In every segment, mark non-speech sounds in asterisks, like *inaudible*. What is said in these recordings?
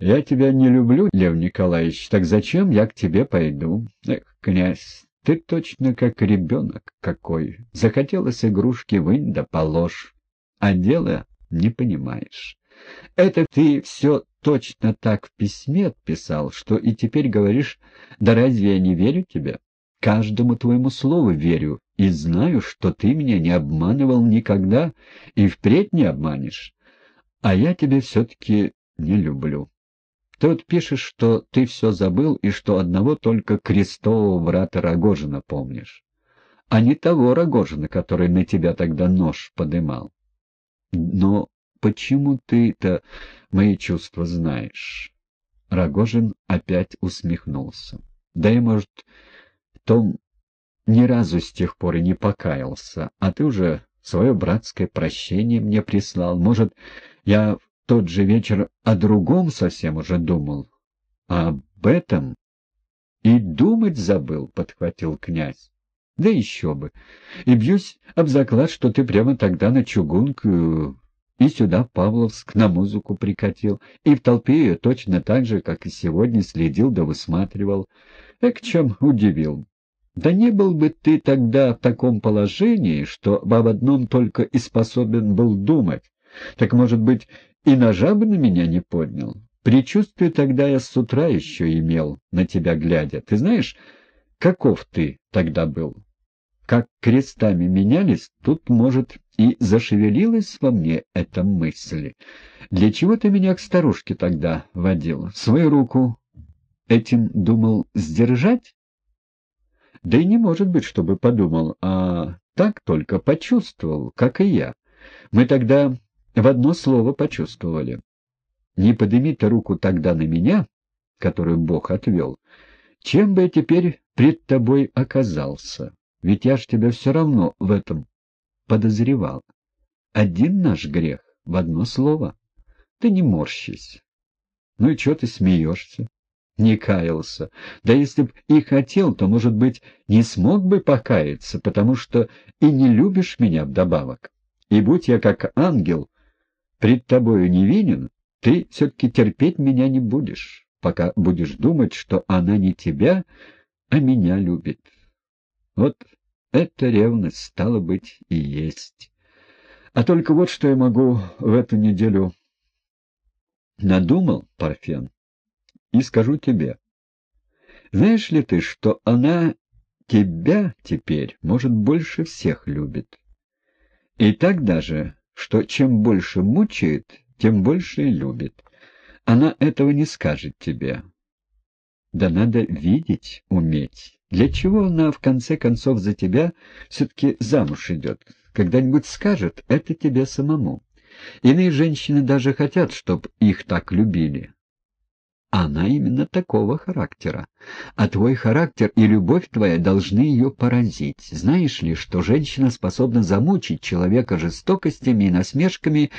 Я тебя не люблю, Лев Николаевич, так зачем я к тебе пойду? Эх, князь, ты точно как ребенок какой. Захотелось игрушки вынь да положь, а дело не понимаешь. Это ты все точно так в письме отписал, что и теперь говоришь, да разве я не верю тебе? Каждому твоему слову верю и знаю, что ты меня не обманывал никогда и впредь не обманешь. А я тебя все-таки не люблю. Ты вот пишешь, что ты все забыл и что одного только крестового брата Рогожина помнишь, а не того Рогожина, который на тебя тогда нож подымал. Но почему ты-то мои чувства знаешь? Рогожин опять усмехнулся. Да и, может, том ни разу с тех пор и не покаялся, а ты уже свое братское прощение мне прислал. Может, я тот же вечер о другом совсем уже думал, а об этом и думать забыл, — подхватил князь. Да еще бы. И бьюсь об заклад, что ты прямо тогда на чугунку и сюда, Павловск, на музыку прикатил, и в толпе ее точно так же, как и сегодня, следил да высматривал. Эк, чем удивил. Да не был бы ты тогда в таком положении, что об одном только и способен был думать. Так, может быть, и ножа бы на меня не поднял. Причувствие тогда я с утра еще имел, на тебя глядя. Ты знаешь, каков ты тогда был? Как крестами менялись, тут, может, и зашевелилась во мне эта мысль. Для чего ты меня к старушке тогда водил? Свою руку этим думал сдержать? Да и не может быть, чтобы подумал, а так только почувствовал, как и я. Мы тогда в одно слово почувствовали. Не подыми ты руку тогда на меня, которую Бог отвел, чем бы я теперь пред тобой оказался? Ведь я ж тебя все равно в этом подозревал. Один наш грех в одно слово. Ты не морщись. Ну и что ты смеешься? не каялся. Да если б и хотел, то, может быть, не смог бы покаяться, потому что и не любишь меня вдобавок. И будь я как ангел, пред тобою невинен, ты все-таки терпеть меня не будешь, пока будешь думать, что она не тебя, а меня любит. Вот эта ревность, стала быть, и есть. А только вот что я могу в эту неделю надумал, Парфен и скажу тебе. Знаешь ли ты, что она тебя теперь, может, больше всех любит? И так даже, что чем больше мучает, тем больше и любит. Она этого не скажет тебе. Да надо видеть, уметь. Для чего она, в конце концов, за тебя все-таки замуж идет? Когда-нибудь скажет, это тебе самому. Иные женщины даже хотят, чтоб их так любили. Она именно такого характера. А твой характер и любовь твоя должны ее поразить. Знаешь ли, что женщина способна замучить человека жестокостями и насмешками,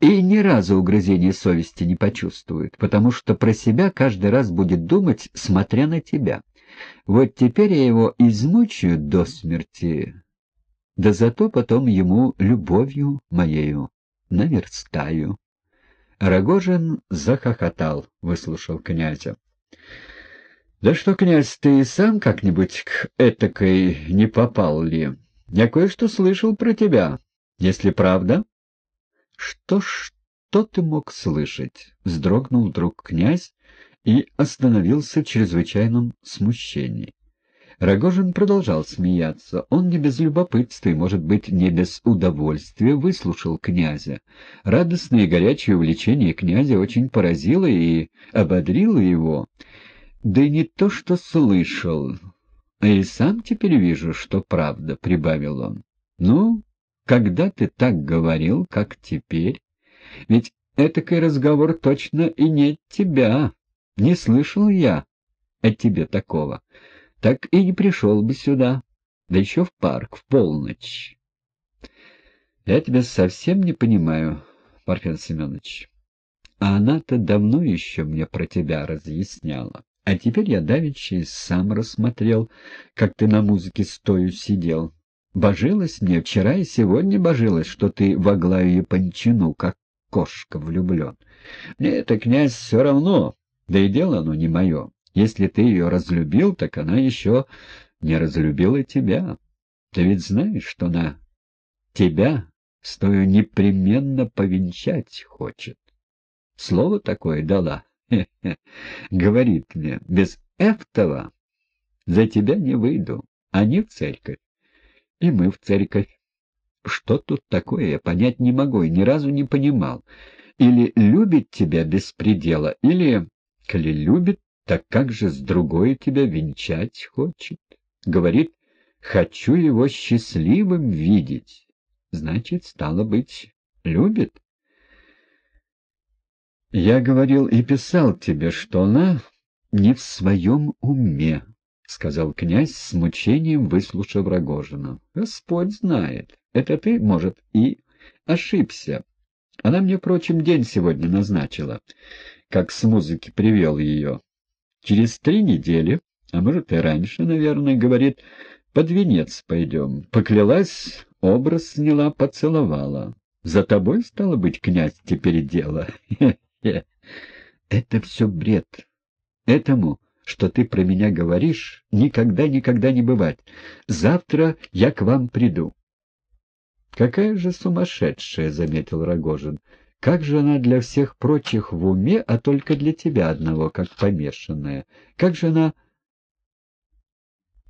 и ни разу угрызения совести не почувствует, потому что про себя каждый раз будет думать, смотря на тебя. Вот теперь я его измучаю до смерти, да зато потом ему любовью моею наверстаю. Рогожин захохотал, выслушав князя. — Да что, князь, ты сам как-нибудь к этакой не попал ли? Я кое-что слышал про тебя, если правда. — Что, что ты мог слышать? — вздрогнул вдруг князь и остановился в чрезвычайном смущении. Рогожин продолжал смеяться. Он не без любопытства и, может быть, не без удовольствия выслушал князя. Радостное и горячее увлечение князя очень поразило и ободрило его. Да и не то, что слышал, а и сам теперь вижу, что правда, — прибавил он. Ну, когда ты так говорил, как теперь? Ведь этакой разговор точно и не тебя. Не слышал я о тебе такого так и не пришел бы сюда, да еще в парк, в полночь. Я тебя совсем не понимаю, Парфен Семенович. А она-то давно еще мне про тебя разъясняла. А теперь я давеча и сам рассмотрел, как ты на музыке стою сидел. Божилась мне вчера и сегодня божилась, что ты в Аглаю Япончину, как кошка влюблен. Мне это, князь, все равно, да и дело оно не мое. Если ты ее разлюбил, так она еще не разлюбила тебя. Ты ведь знаешь, что она тебя с тою непременно повенчать хочет. Слово такое дала. Говорит мне, без этого за тебя не выйду. Они в церковь, и мы в церковь. Что тут такое, я понять не могу и ни разу не понимал. Или любит тебя без предела, или, коли любит, так как же с другой тебя венчать хочет? Говорит, хочу его счастливым видеть. Значит, стало быть, любит. Я говорил и писал тебе, что она не в своем уме, — сказал князь с мучением, выслушав Рогожина. — Господь знает. Это ты, может, и ошибся. Она мне, впрочем, день сегодня назначила, как с музыки привел ее. Через три недели, а может и раньше, наверное, говорит, под венец пойдем. Поклялась, образ сняла, поцеловала. За тобой, стало быть, князь, теперь дело. *laughs* Это все бред. Этому что ты про меня говоришь, никогда-никогда не бывать. Завтра я к вам приду. — Какая же сумасшедшая, — заметил Рогожин. — Как же она для всех прочих в уме, а только для тебя одного, как помешанная? Как же она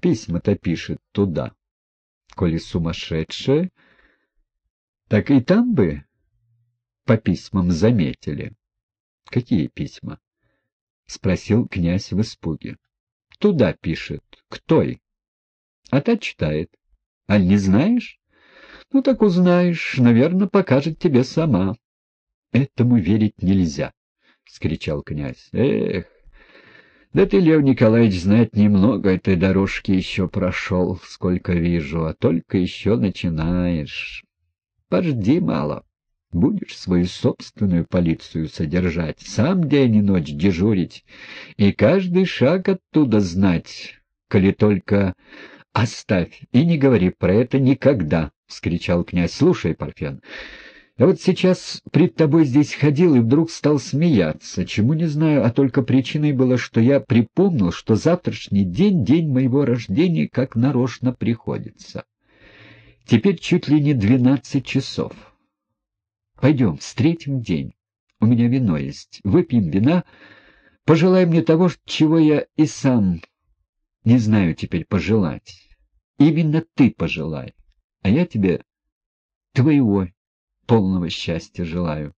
письма-то пишет туда? Коли сумасшедшая, так и там бы по письмам заметили. — Какие письма? — спросил князь в испуге. — Туда пишет. К той. А та читает. — Аль не знаешь? — Ну так узнаешь. Наверное, покажет тебе сама. — Этому верить нельзя, — вскричал князь. — Эх! Да ты, Лев Николаевич, знать немного этой дорожки еще прошел, сколько вижу, а только еще начинаешь. Пожди мало. Будешь свою собственную полицию содержать, сам день и ночь дежурить, и каждый шаг оттуда знать, коли только оставь и не говори про это никогда, — вскричал князь. — Слушай, Парфен, я вот сейчас пред тобой здесь ходил и вдруг стал смеяться, чему не знаю, а только причиной было, что я припомнил, что завтрашний день — день моего рождения, как нарочно приходится. Теперь чуть ли не двенадцать часов. Пойдем, встретим день. У меня вино есть. Выпьем вина. Пожелай мне того, чего я и сам не знаю теперь пожелать. Именно ты пожелай. А я тебе твоего полного счастья желаю.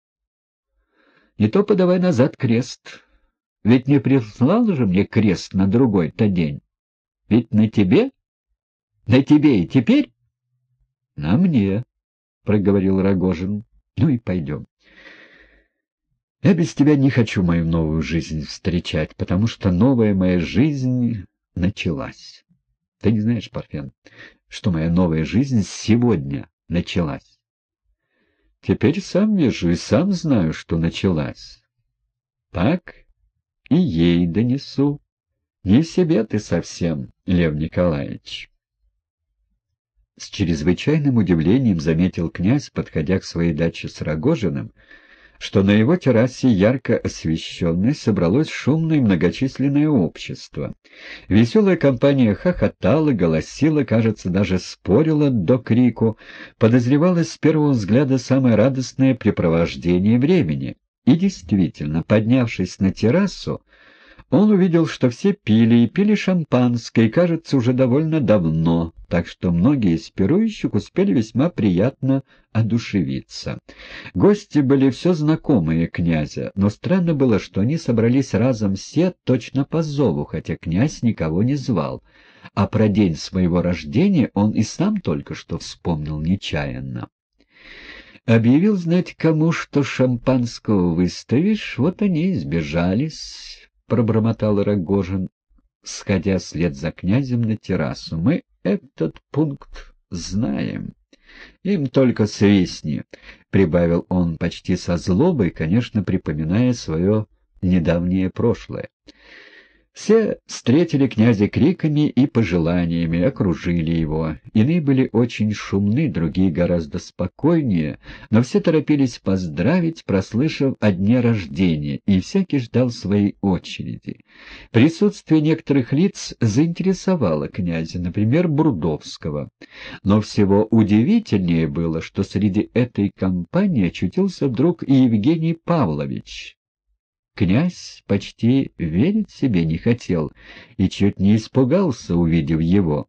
Не то подавай назад крест. Ведь не прислал же мне крест на другой-то день. Ведь на тебе? На тебе и теперь? — На мне, — проговорил Рогожин. Ну и пойдем. Я без тебя не хочу мою новую жизнь встречать, потому что новая моя жизнь началась. Ты не знаешь, Парфен, что моя новая жизнь сегодня началась. Теперь сам вижу и сам знаю, что началась. Так и ей донесу. Не себе ты совсем, Лев Николаевич. С чрезвычайным удивлением заметил князь, подходя к своей даче с Рогожиным, что на его террасе, ярко освещенной, собралось шумное многочисленное общество. Веселая компания хохотала, голосила, кажется, даже спорила до крику, подозревалось с первого взгляда самое радостное препровождение времени. И действительно, поднявшись на террасу, он увидел, что все пили, и пили шампанское, и, кажется, уже довольно давно, так что многие из пирующих успели весьма приятно одушевиться. Гости были все знакомые князя, но странно было, что они собрались разом все точно по зову, хотя князь никого не звал, а про день своего рождения он и сам только что вспомнил нечаянно. Объявил знать кому, что шампанского выставишь, вот они и сбежались, — пробормотал Рогожин, сходя след за князем на террасу. — Мы этот пункт знаем. Им только свистни, — прибавил он почти со злобой, конечно, припоминая свое недавнее прошлое. Все встретили князя криками и пожеланиями, окружили его. Иные были очень шумны, другие гораздо спокойнее, но все торопились поздравить, прослышав о дне рождения, и всякий ждал своей очереди. Присутствие некоторых лиц заинтересовало князя, например, Брудовского. Но всего удивительнее было, что среди этой компании очутился вдруг и Евгений Павлович, Князь почти верить себе не хотел и чуть не испугался, увидев его.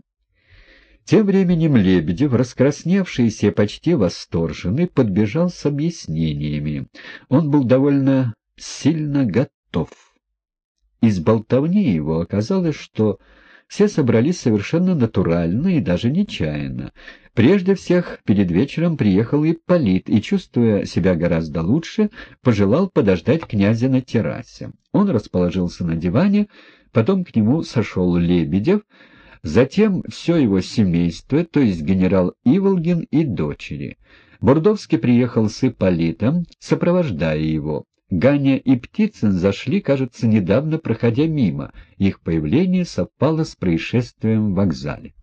Тем временем Лебедев, раскрасневшийся почти восторженный, подбежал с объяснениями. Он был довольно сильно готов. Из болтовни его оказалось, что все собрались совершенно натурально и даже нечаянно. Прежде всех перед вечером приехал Ипполит и, чувствуя себя гораздо лучше, пожелал подождать князя на террасе. Он расположился на диване, потом к нему сошел Лебедев, затем все его семейство, то есть генерал Иволгин и дочери. Бурдовский приехал с Ипполитом, сопровождая его. Ганя и Птицын зашли, кажется, недавно проходя мимо. Их появление совпало с происшествием в вокзале.